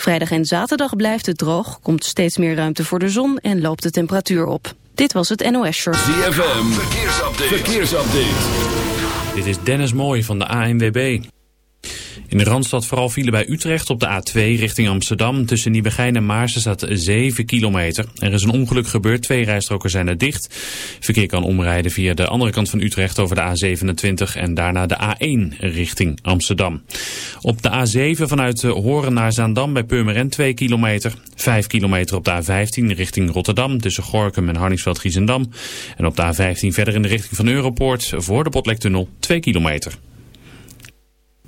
Vrijdag en zaterdag blijft het droog, komt steeds meer ruimte voor de zon en loopt de temperatuur op. Dit was het NOS Short. ZFM, verkeersupdate. verkeersupdate. Dit is Dennis Mooij van de ANWB. In de Randstad vooral vielen bij Utrecht op de A2 richting Amsterdam. Tussen Nieuwegein en Maarsen staat 7 kilometer. Er is een ongeluk gebeurd, twee rijstroken zijn er dicht. Verkeer kan omrijden via de andere kant van Utrecht over de A27 en daarna de A1 richting Amsterdam. Op de A7 vanuit Horen naar Zaandam bij Purmerend 2 kilometer. 5 kilometer op de A15 richting Rotterdam tussen Gorkum en Harningsveld-Giezendam. En op de A15 verder in de richting van Europoort voor de Botlektunnel 2 kilometer.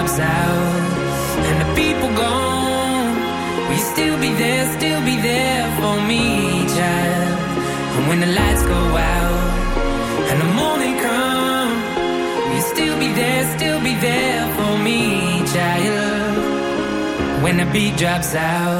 taps out and the people gone. Will you still be there, still be there for me, child? And when the lights go out and the morning comes, will you still be there, still be there for me, child? When the beat drops out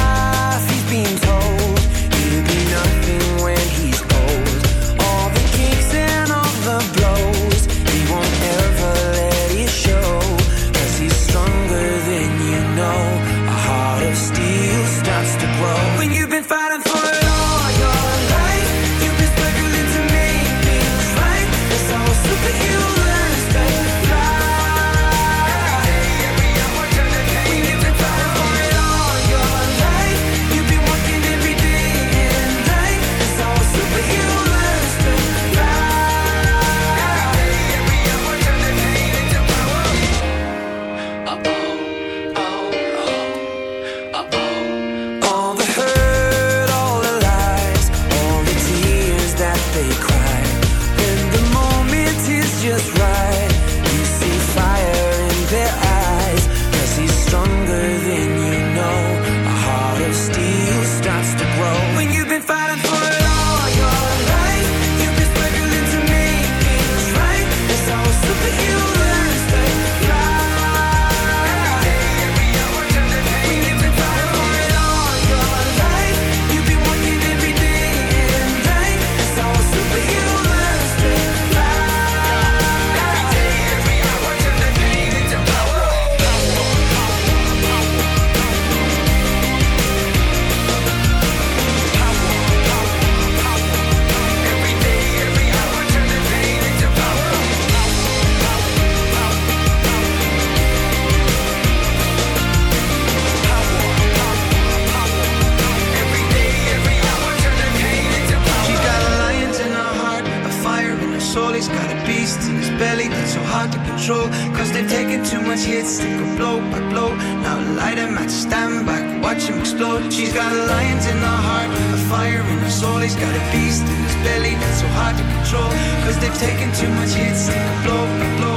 He's got a beast in his belly that's so hard to control. Cause they've taken too much hits and blow, blow.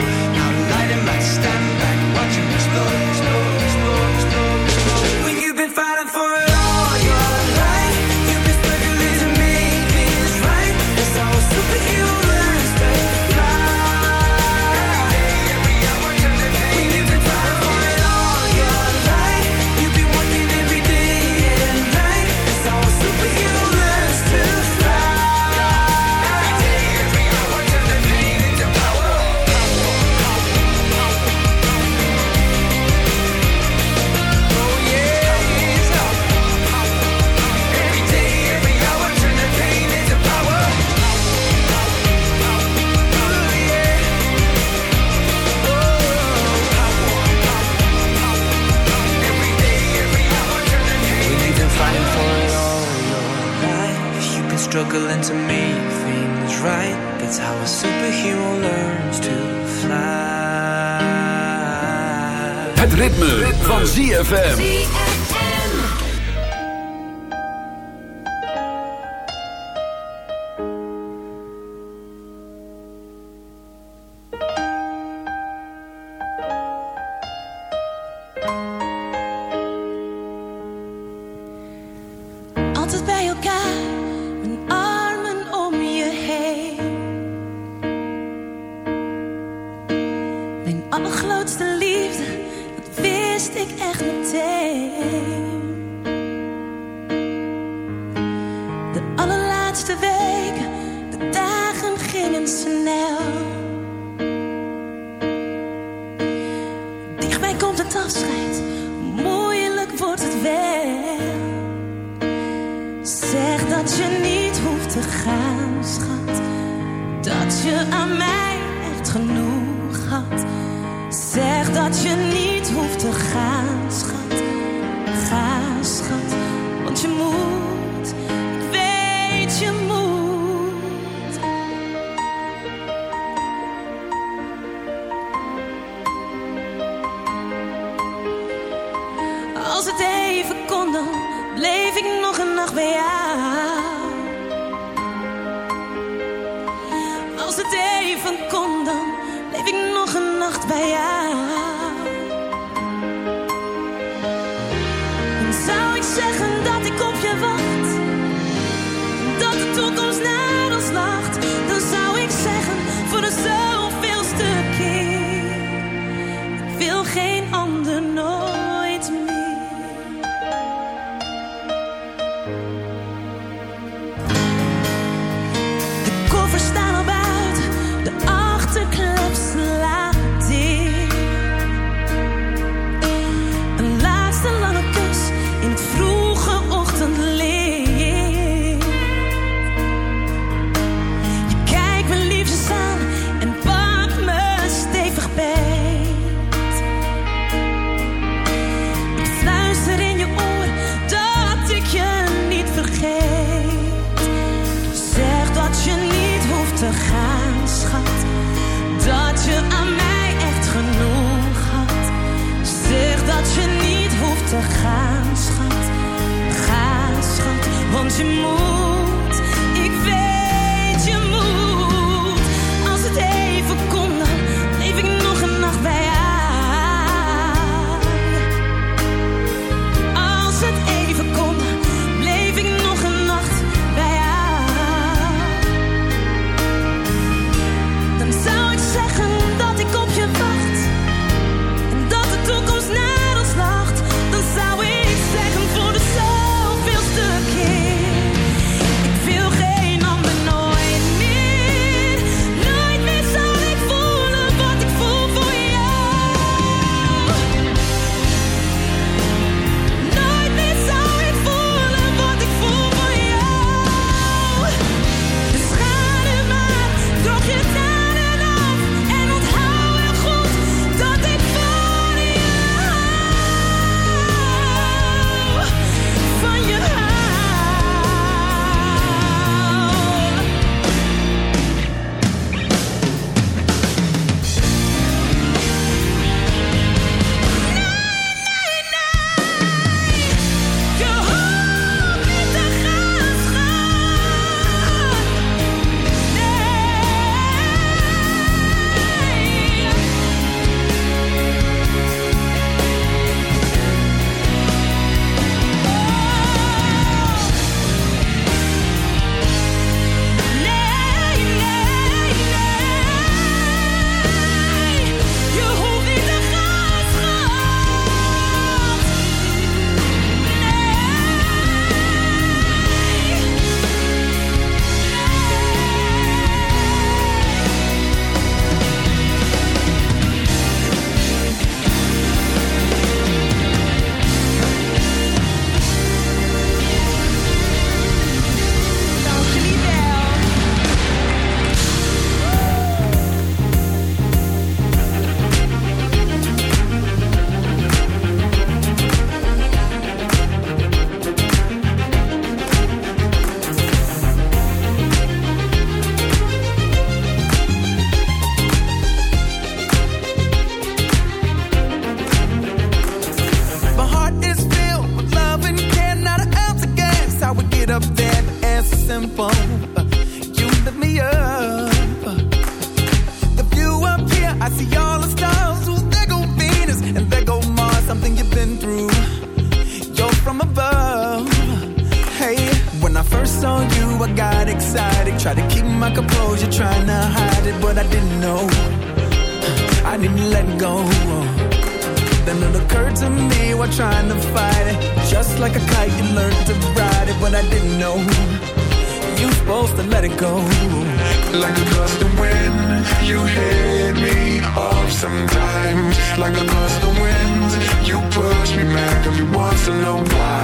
to know why.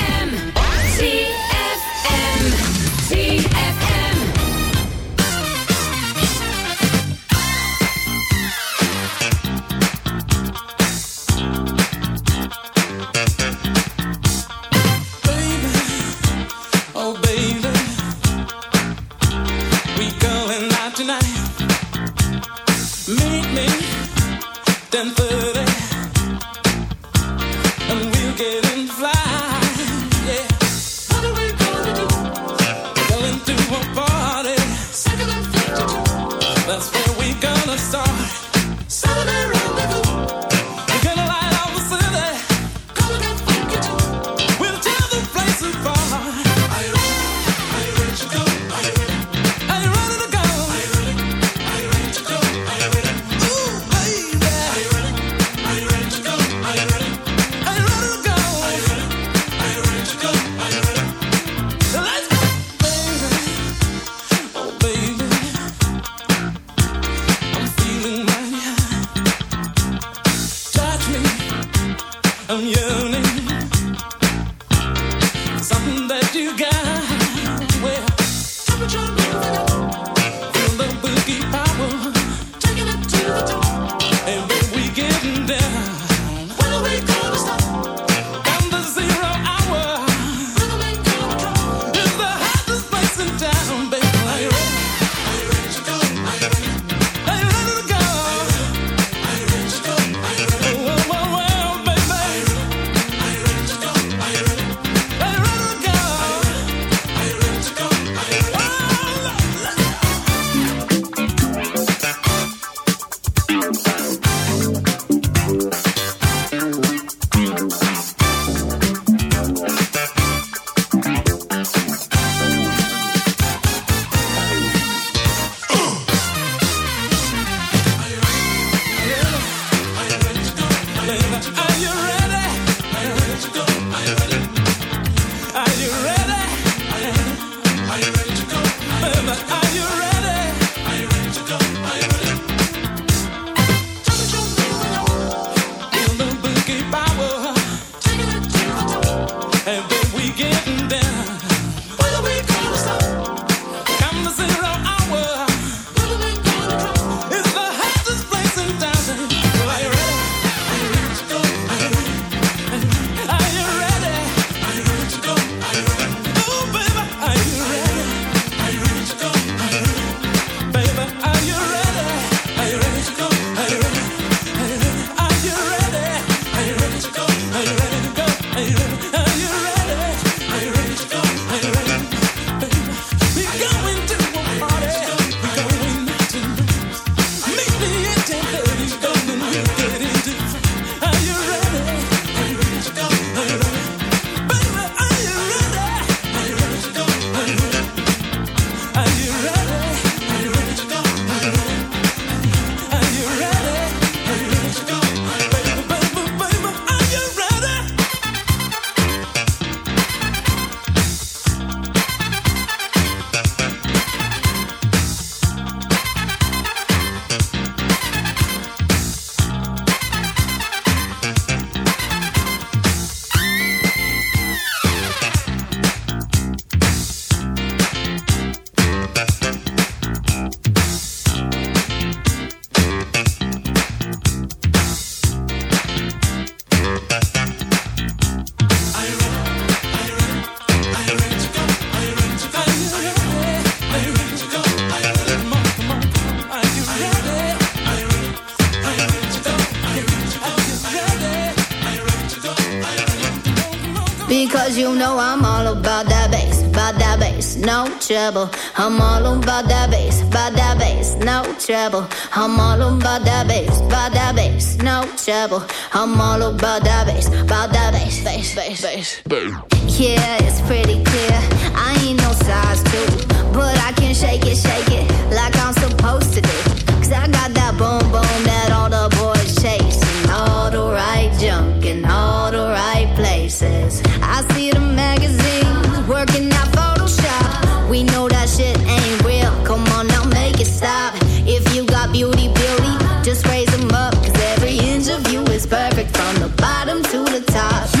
I'm yearning. No top.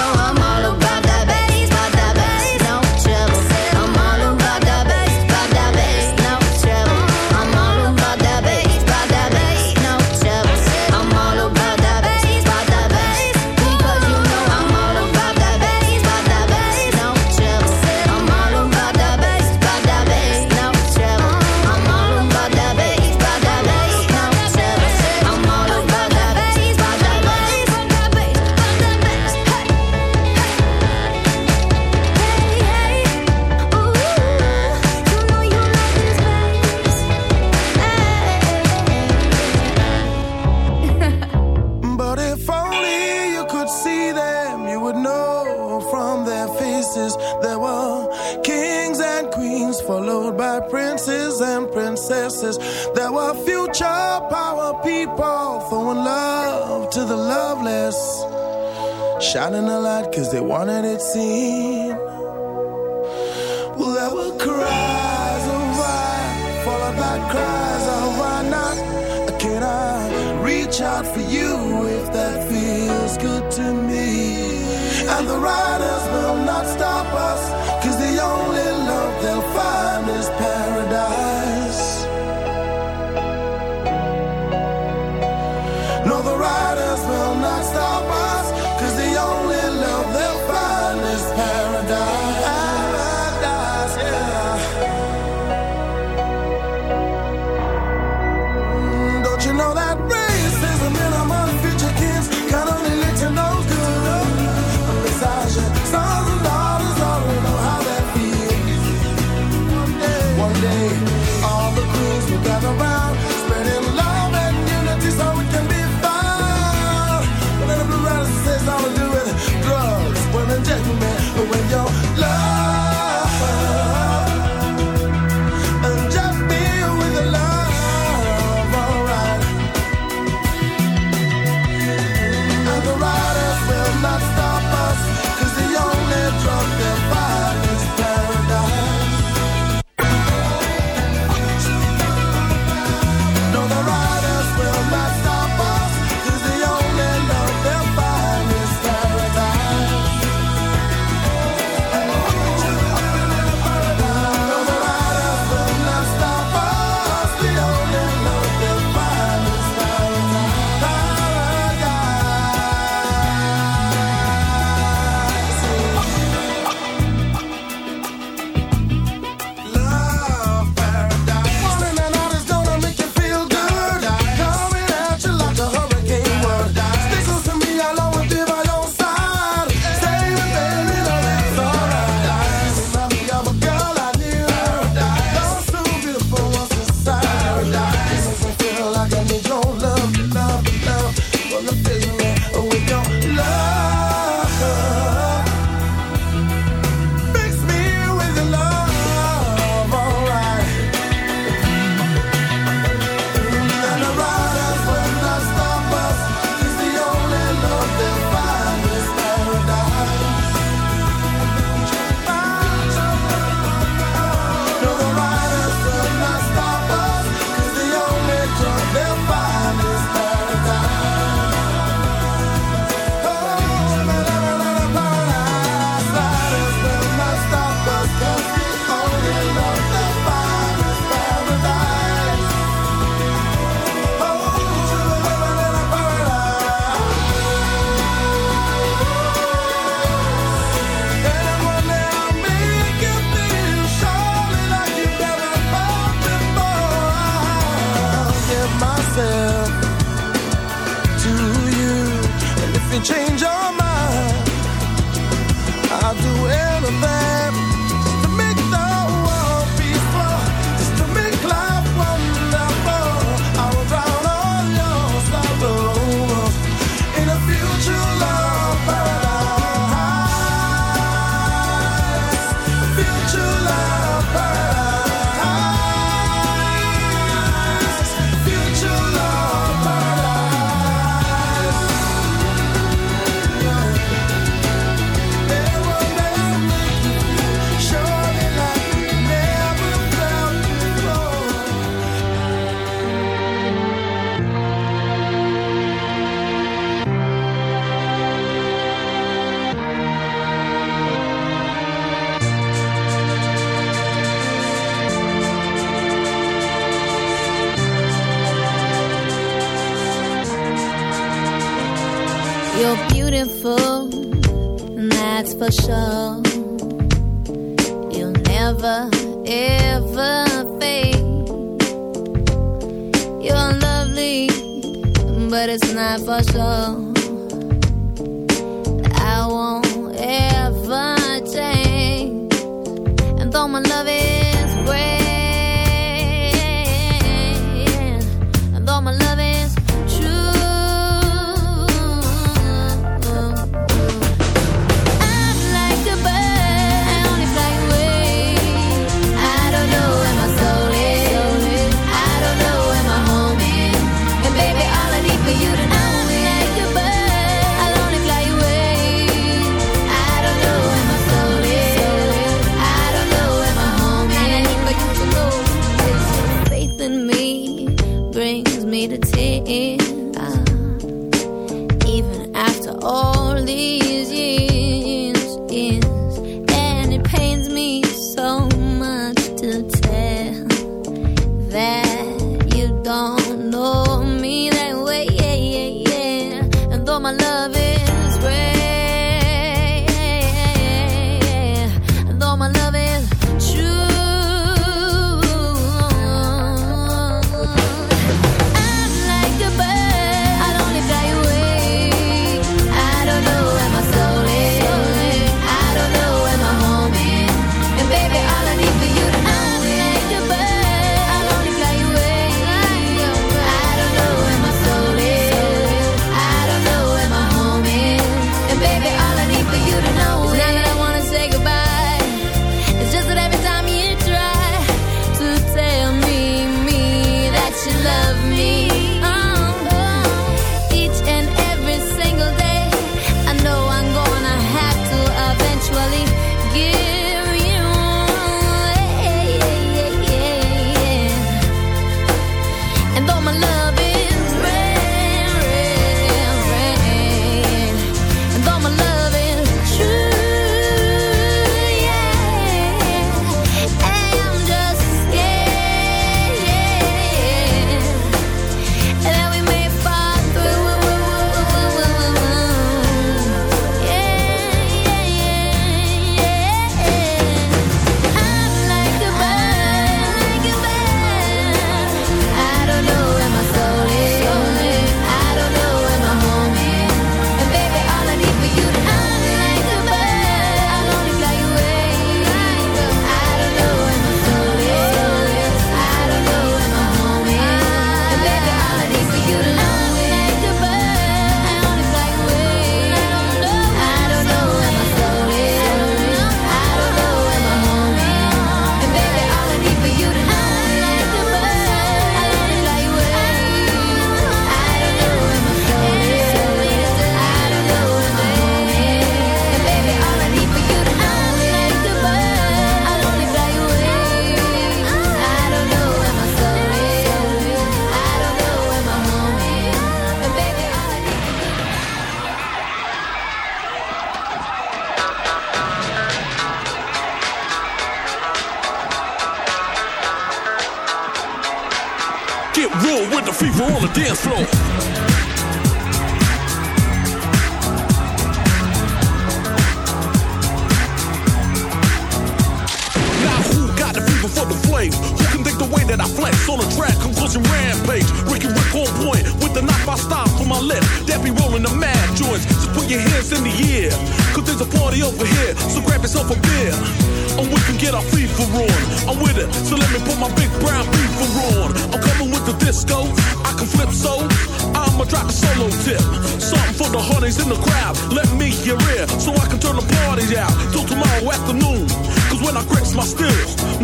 they wanted it.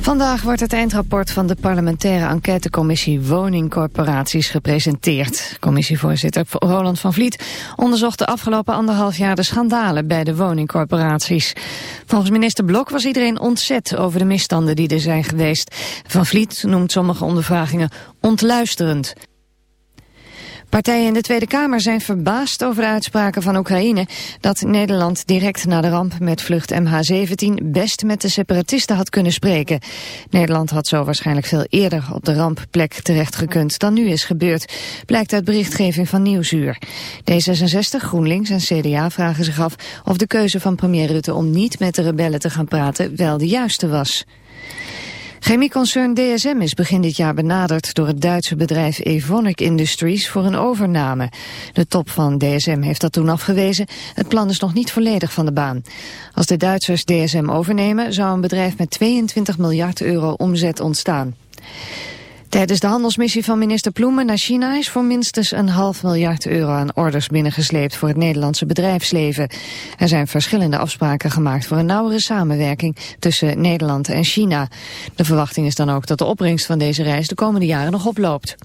Vandaag wordt het eindrapport van de parlementaire enquêtecommissie woningcorporaties gepresenteerd. Commissievoorzitter Roland van Vliet onderzocht de afgelopen anderhalf jaar de schandalen bij de woningcorporaties. Volgens minister Blok was iedereen ontzet over de misstanden die er zijn geweest. Van Vliet noemt sommige ondervragingen ontluisterend. Partijen in de Tweede Kamer zijn verbaasd over de uitspraken van Oekraïne dat Nederland direct na de ramp met vlucht MH17 best met de separatisten had kunnen spreken. Nederland had zo waarschijnlijk veel eerder op de rampplek terechtgekund dan nu is gebeurd, blijkt uit berichtgeving van Nieuwsuur. D66, GroenLinks en CDA vragen zich af of de keuze van premier Rutte om niet met de rebellen te gaan praten wel de juiste was. Chemieconcern DSM is begin dit jaar benaderd door het Duitse bedrijf Evonik Industries voor een overname. De top van DSM heeft dat toen afgewezen. Het plan is nog niet volledig van de baan. Als de Duitsers DSM overnemen zou een bedrijf met 22 miljard euro omzet ontstaan. Tijdens de handelsmissie van minister Ploemen naar China is voor minstens een half miljard euro aan orders binnengesleept voor het Nederlandse bedrijfsleven. Er zijn verschillende afspraken gemaakt voor een nauwere samenwerking tussen Nederland en China. De verwachting is dan ook dat de opbrengst van deze reis de komende jaren nog oploopt.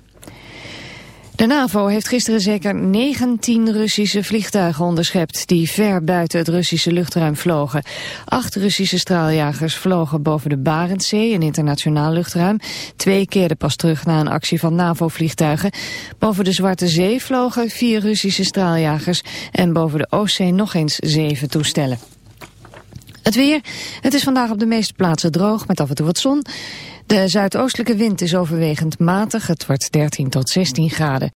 De NAVO heeft gisteren zeker 19 Russische vliegtuigen onderschept die ver buiten het Russische luchtruim vlogen. Acht Russische straaljagers vlogen boven de Barentszee, een internationaal luchtruim. Twee keerden pas terug na een actie van NAVO-vliegtuigen. Boven de Zwarte Zee vlogen vier Russische straaljagers en boven de Oostzee nog eens zeven toestellen. Het weer. Het is vandaag op de meeste plaatsen droog met af en toe wat zon. De zuidoostelijke wind is overwegend matig. Het wordt 13 tot 16 graden.